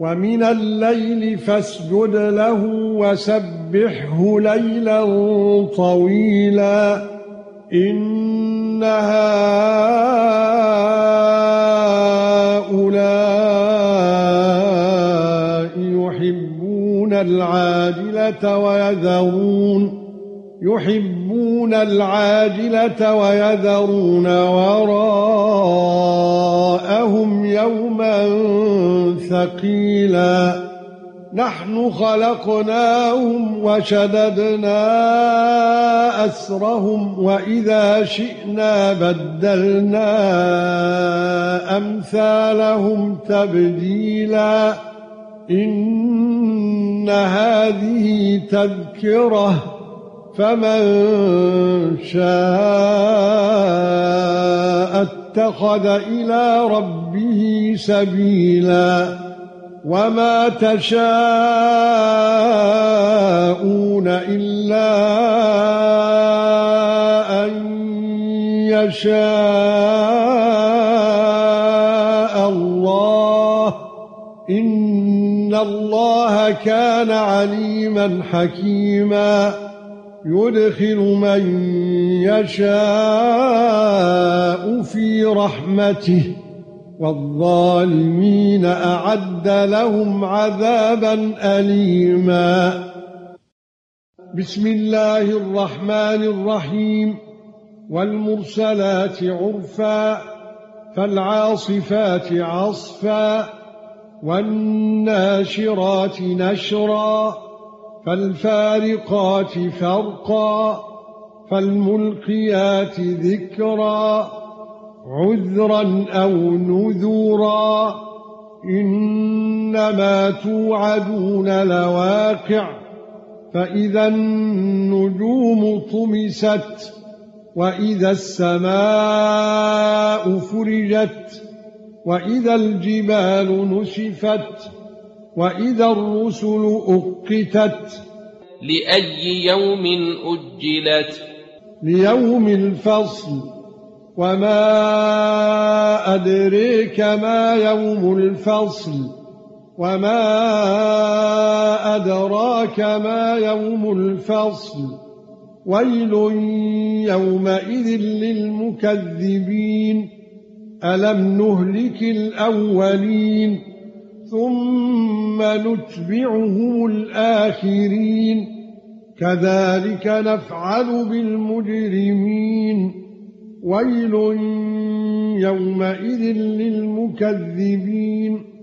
وَمِنَ اللَّيْلِ فَاسْجُدْ لَهُ وَسَبِّحْهُ لَيْلًا طَوِيلًا إِنَّ هَؤُلَاءِ يُحِبُّونَ الْعَاجِلَةَ وَيَذَرُونَ يُحِبُّونَ الْعَاجِلَةَ وَيَذَرُونَ وَرَاءَهُمْ يَوْمًا ثَقِيلًا. نَحْنُ خَلَقْنَاهُمْ وَشَدَدْنَا أَسْرَهُمْ وَإِذَا شِئْنَا بَدَّلْنَا أَمْثَالَهُمْ تَبْدِيلًا. إِنَّ هَذِهِ تَذْكِرَةٌ فمن شاء اتخذ إلى ربه سبيلا وما تشاءون إلا أن يشاء الله إن الله كان عليما حكيما يدخل من يشاء في رحمته والظالمين أعد لهم عذابا اليما. بسم الله الرحمن الرحيم. والمرسلات عرفا فالعاصفات عصفا والناشرات نشرا. فالفارقات فرقا فالملقيات ذكرا عذرا أو نذورا إنما توعدون لواقع فإذا النجوم طمست وإذا السماء فرجت وإذا الجبال نسفت. وإذا الرسل أقتت لأي يوم أجلت؟ ليوم الفصل. وما أدريك ما يوم الفصل. وما أدراك ما يوم الفصل. ويل يومئذ للمكذبين. ألم نهلك الأولين؟ ثُمَّ نُتْبِعُهُمُ الْآخِرِينَ. كَذَلِكَ نَفْعَلُ بِالْمُجْرِمِينَ. وَيْلٌ يَوْمَئِذٍ لِلْمُكَذِّبِينَ.